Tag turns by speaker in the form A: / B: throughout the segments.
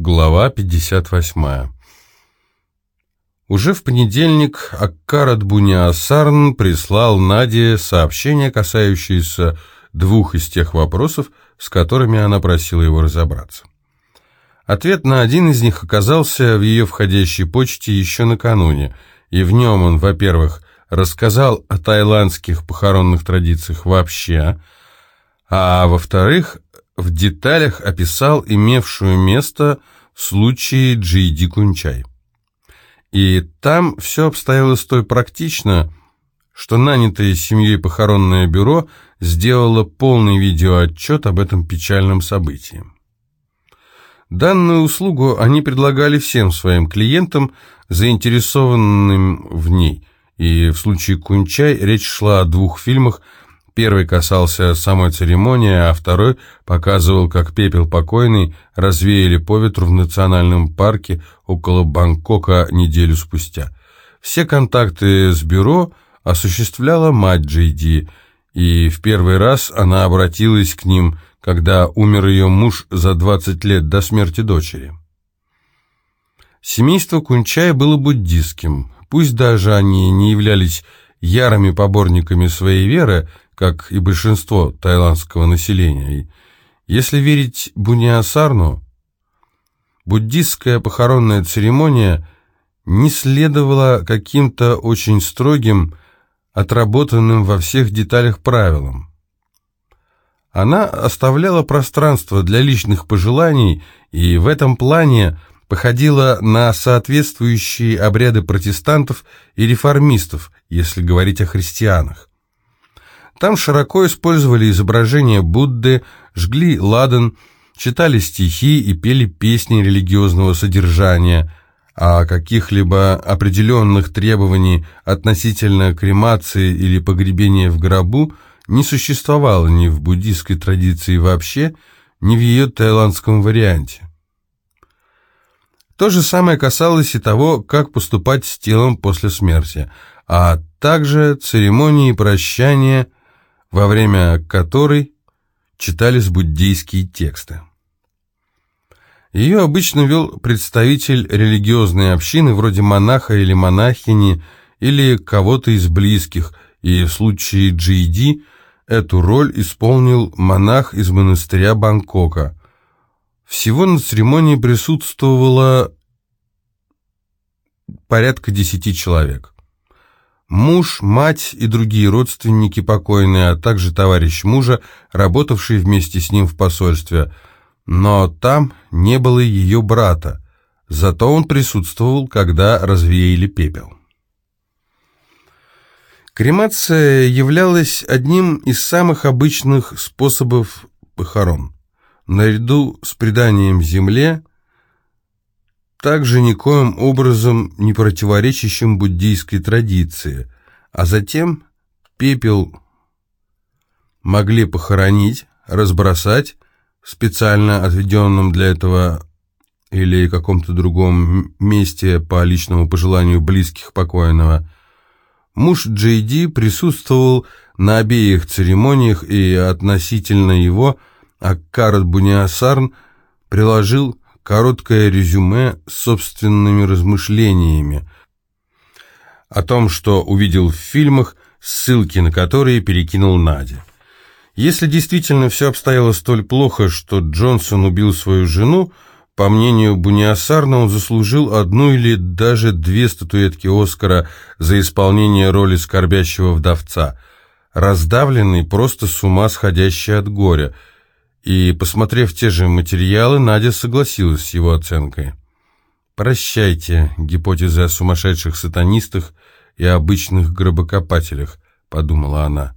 A: Глава 58. Уже в понедельник Аккарат Буниасарн прислал Наде сообщение, касающееся двух из тех вопросов, с которыми она просила его разобраться. Ответ на один из них оказался в ее входящей почте еще накануне, и в нем он, во-первых, рассказал о таиландских похоронных традициях вообще, а во-вторых, в деталях описал имевшую место в случае Джиди Кунчай. И там все обстояло столь практично, что нанятое семьей похоронное бюро сделало полный видеоотчет об этом печальном событии. Данную услугу они предлагали всем своим клиентам, заинтересованным в ней, и в случае Кунчай речь шла о двух фильмах – Первый касался самой церемонии, а второй показывал, как пепел покойный развеяли по ветру в национальном парке около Бангкока неделю спустя. Все контакты с бюро осуществляла мать Джейди, и в первый раз она обратилась к ним, когда умер ее муж за 20 лет до смерти дочери. Семейство Кунчая было буддистским, пусть даже они не являлись ярыми поборниками своей веры, как и большинство таиландского населения. Если верить Буниасарну, буддистская похоронная церемония не следовала каким-то очень строгим, отработанным во всех деталях правилам. Она оставляла пространство для личных пожеланий и в этом плане походила на соответствующие обряды протестантов и реформистов, если говорить о христианах. Там широко использовали изображения Будды, жгли ладан, читали стихи и пели песни религиозного содержания, а каких-либо определенных требований относительно кремации или погребения в гробу не существовало ни в буддийской традиции вообще, ни в ее таиландском варианте. То же самое касалось и того, как поступать с телом после смерти, а также церемонии прощания – во время которой читались буддийские тексты. Ее обычно вел представитель религиозной общины, вроде монаха или монахини, или кого-то из близких, и в случае Джиди эту роль исполнил монах из монастыря Бангкока. Всего на церемонии присутствовало порядка десяти человек. Муж, мать и другие родственники покойные, а также товарищ мужа, работавший вместе с ним в посольстве. Но там не было ее брата, зато он присутствовал, когда развеяли пепел. Кремация являлась одним из самых обычных способов похорон. Наряду с преданием земле также никоим образом не противоречащим буддийской традиции, а затем пепел могли похоронить, разбросать в специально отведенном для этого или каком-то другом месте по личному пожеланию близких покойного. Муж Джейди присутствовал на обеих церемониях и относительно его Аккарат Буниасарн приложил короткое резюме с собственными размышлениями о том, что увидел в фильмах, ссылки на которые перекинул Надя. Если действительно все обстояло столь плохо, что Джонсон убил свою жену, по мнению Буниасарна, он заслужил одну или даже две статуэтки Оскара за исполнение роли скорбящего вдовца, раздавленный, просто с ума сходящий от горя – и, посмотрев те же материалы, Надя согласилась с его оценкой. «Прощайте, гипотезы о сумасшедших сатанистах и обычных гробокопателях», — подумала она.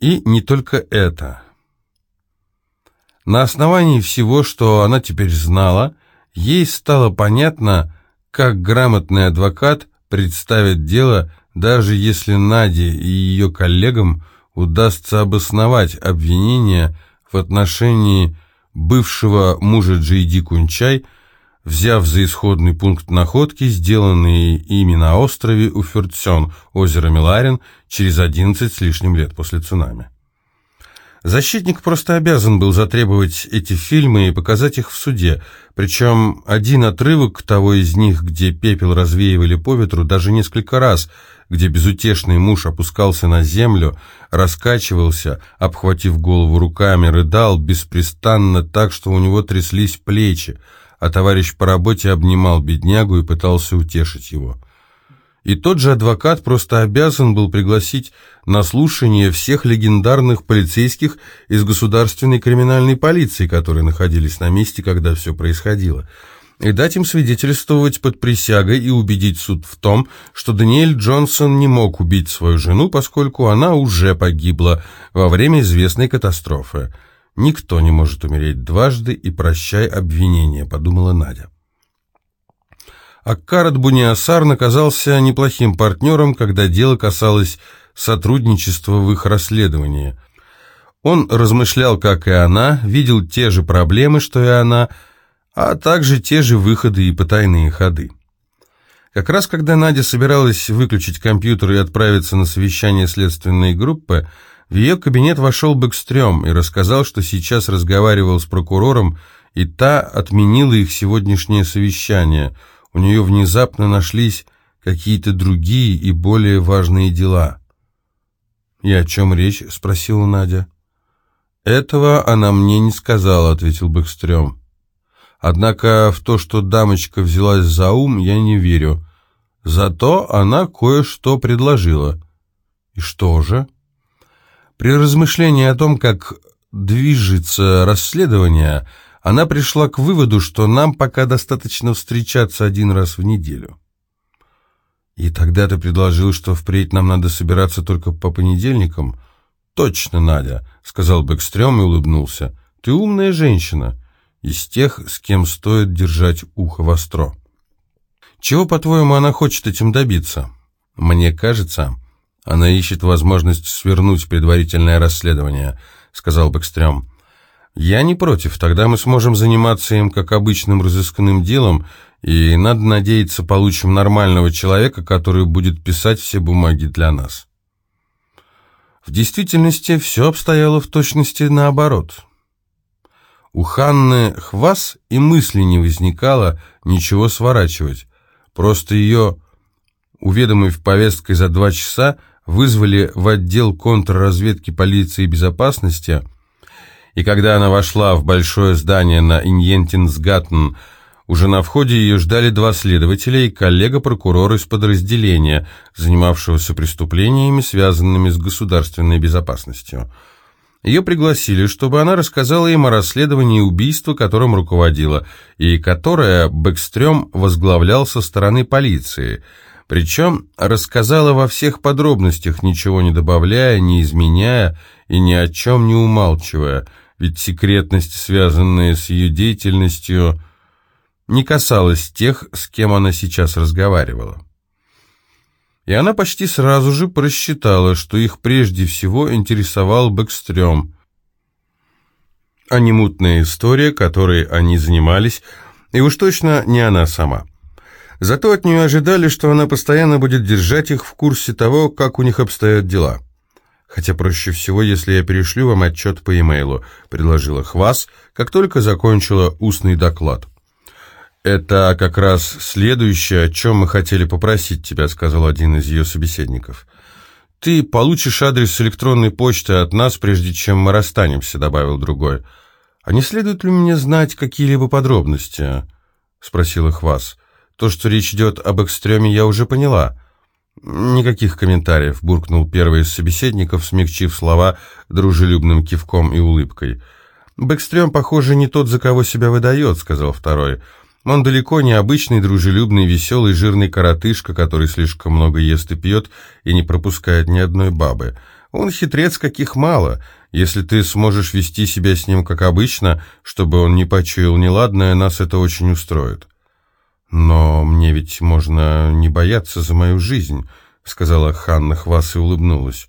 A: И не только это. На основании всего, что она теперь знала, ей стало понятно, как грамотный адвокат представит дело, даже если Наде и ее коллегам удастся обосновать обвинения, в отношении бывшего мужа Джейди Кунчай, взяв за исходный пункт находки, сделанные ими на острове Уфертсен, озеро Миларин, через 11 с лишним лет после цунами. Защитник просто обязан был затребовать эти фильмы и показать их в суде, причем один отрывок того из них, где пепел развеивали по ветру, даже несколько раз, где безутешный муж опускался на землю, раскачивался, обхватив голову руками, рыдал беспрестанно так, что у него тряслись плечи, а товарищ по работе обнимал беднягу и пытался утешить его. И тот же адвокат просто обязан был пригласить на слушание всех легендарных полицейских из государственной криминальной полиции, которые находились на месте, когда все происходило, и дать им свидетельствовать под присягой и убедить суд в том, что Даниэль Джонсон не мог убить свою жену, поскольку она уже погибла во время известной катастрофы. «Никто не может умереть дважды, и прощай обвинение», — подумала Надя. Аккарат Буниасар наказался неплохим партнером, когда дело касалось сотрудничества в их расследовании. Он размышлял, как и она, видел те же проблемы, что и она, а также те же выходы и потайные ходы. Как раз когда Надя собиралась выключить компьютер и отправиться на совещание следственной группы, в ее кабинет вошел Бэкстрём и рассказал, что сейчас разговаривал с прокурором, и та отменила их сегодняшнее совещание – у нее внезапно нашлись какие-то другие и более важные дела. «И о чем речь?» — спросила Надя. «Этого она мне не сказала», — ответил Бэкстрём. «Однако в то, что дамочка взялась за ум, я не верю. Зато она кое-что предложила». «И что же?» При размышлении о том, как движется расследование, она пришла к выводу, что нам пока достаточно встречаться один раз в неделю. И тогда ты предложил, что впредь нам надо собираться только по понедельникам? Точно, Надя, сказал Бэкстрём и улыбнулся. Ты умная женщина, из тех, с кем стоит держать ухо востро. Чего, по-твоему, она хочет этим добиться? Мне кажется, она ищет возможность свернуть предварительное расследование, сказал Бэкстрём. «Я не против, тогда мы сможем заниматься им как обычным разыскным делом, и, надо надеяться, получим нормального человека, который будет писать все бумаги для нас». В действительности все обстояло в точности наоборот. У Ханны Хвас и мысли не возникало ничего сворачивать. Просто ее, уведомив повесткой за два часа, вызвали в отдел контрразведки полиции и безопасности – и когда она вошла в большое здание на Иньентинсгаттен, уже на входе ее ждали два следователя и коллега-прокурор из подразделения, занимавшегося преступлениями, связанными с государственной безопасностью. Ее пригласили, чтобы она рассказала им о расследовании убийства, которым руководила, и которое Бэкстрём возглавлял со стороны полиции – причем рассказала во всех подробностях, ничего не добавляя, не изменяя и ни о чем не умалчивая, ведь секретность, связанная с ее деятельностью, не касалась тех, с кем она сейчас разговаривала. И она почти сразу же просчитала, что их прежде всего интересовал Бэкстрём, а не мутная история, которой они занимались, и уж точно не она сама. Зато от нее ожидали, что она постоянно будет держать их в курсе того, как у них обстоят дела. «Хотя проще всего, если я перешлю вам отчет по e-mail», — предложила Хвас, как только закончила устный доклад. «Это как раз следующее, о чем мы хотели попросить тебя», — сказал один из ее собеседников. «Ты получишь адрес электронной почты от нас, прежде чем мы расстанемся», — добавил другой. «А не следует ли мне знать какие-либо подробности?» — спросила Хвас. То, что речь идет об экстреме, я уже поняла. Никаких комментариев, буркнул первый из собеседников, смягчив слова дружелюбным кивком и улыбкой. «Бэкстрём, похоже, не тот, за кого себя выдает», — сказал второй. «Он далеко не обычный, дружелюбный, веселый, жирный коротышка, который слишком много ест и пьет и не пропускает ни одной бабы. Он хитрец, каких мало. Если ты сможешь вести себя с ним как обычно, чтобы он не почуял неладное, нас это очень устроит». «Но мне ведь можно не бояться за мою жизнь», — сказала Ханна Хвас и улыбнулась.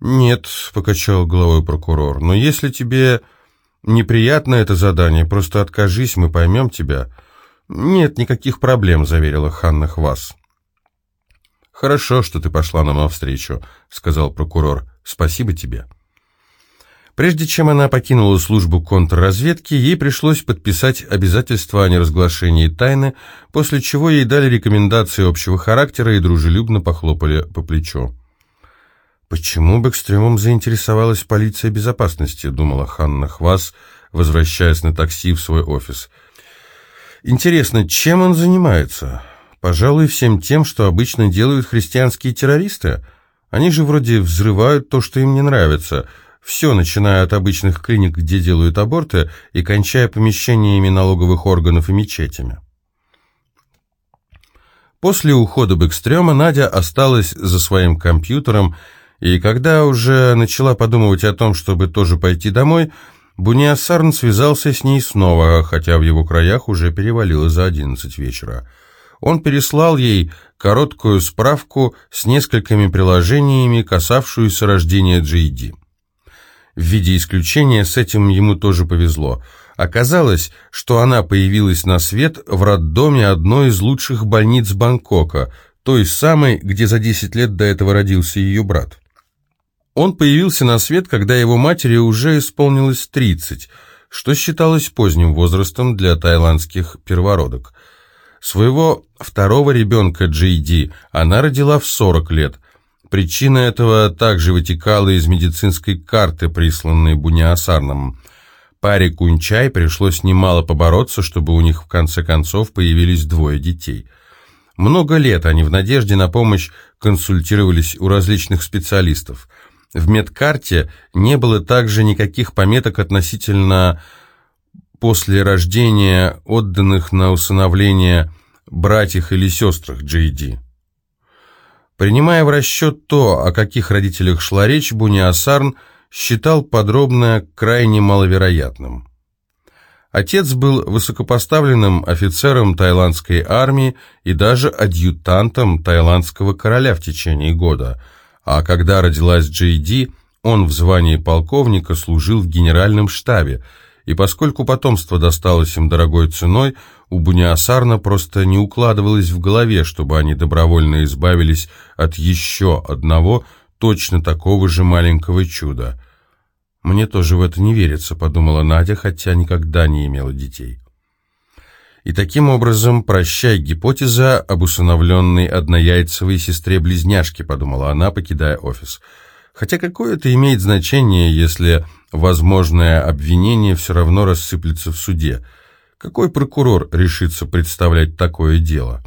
A: «Нет», — покачал головой прокурор, — «но если тебе неприятно это задание, просто откажись, мы поймем тебя». «Нет никаких проблем», — заверила Ханна Хвас. «Хорошо, что ты пошла нам навстречу», — сказал прокурор. «Спасибо тебе». Прежде чем она покинула службу контрразведки, ей пришлось подписать обязательство о неразглашении тайны, после чего ей дали рекомендации общего характера и дружелюбно похлопали по плечу. «Почему Бэкстрёмом заинтересовалась полиция безопасности?» — думала Ханна Хвас, возвращаясь на такси в свой офис. «Интересно, чем он занимается? Пожалуй, всем тем, что обычно делают христианские террористы. Они же вроде взрывают то, что им не нравится. Все, начиная от обычных клиник, где делают аборты, и кончая помещениями налоговых органов и мечетями». После ухода Бэкстрёма Надя осталась за своим компьютером и когда уже начала подумывать о том, чтобы тоже пойти домой, Буниасарн связался с ней снова, хотя в его краях уже перевалило за одиннадцать вечера. Он переслал ей короткую справку с несколькими приложениями, касавшуюся рождения Джейди. В виде исключения с этим ему тоже повезло. Оказалось, что она появилась на свет в роддоме одной из лучших больниц Бангкока, той самой, где за 10 лет до этого родился ее брат. Он появился на свет, когда его матери уже исполнилось 30, что считалось поздним возрастом для тайландских первородок. Своего второго ребенка Джей она родила в 40 лет. Причина этого также вытекала из медицинской карты, присланной Буниасарном. Паре Кунчай пришлось немало побороться, чтобы у них в конце концов появились двое детей. Много лет они в надежде на помощь консультировались у различных специалистов – в медкарте не было также никаких пометок относительно после рождения отданных на усыновление братьях или сестрах Джейди. Принимая в расчет то, о каких родителях шла речь, Буниасарн считал подробное крайне маловероятным. Отец был высокопоставленным офицером тайландской армии и даже адъютантом тайландского короля в течение года – а когда родилась Джей он в звании полковника служил в генеральном штабе, и поскольку потомство досталось им дорогой ценой, у Буниасарна просто не укладывалось в голове, чтобы они добровольно избавились от еще одного точно такого же маленького чуда. «Мне тоже в это не верится», — подумала Надя, хотя никогда не имела детей. И таким образом, прощай гипотеза об усыновленной однояйцевой сестре-близняшке, подумала она, покидая офис. Хотя какое это имеет значение, если возможное обвинение все равно рассыплется в суде? Какой прокурор решится представлять такое дело?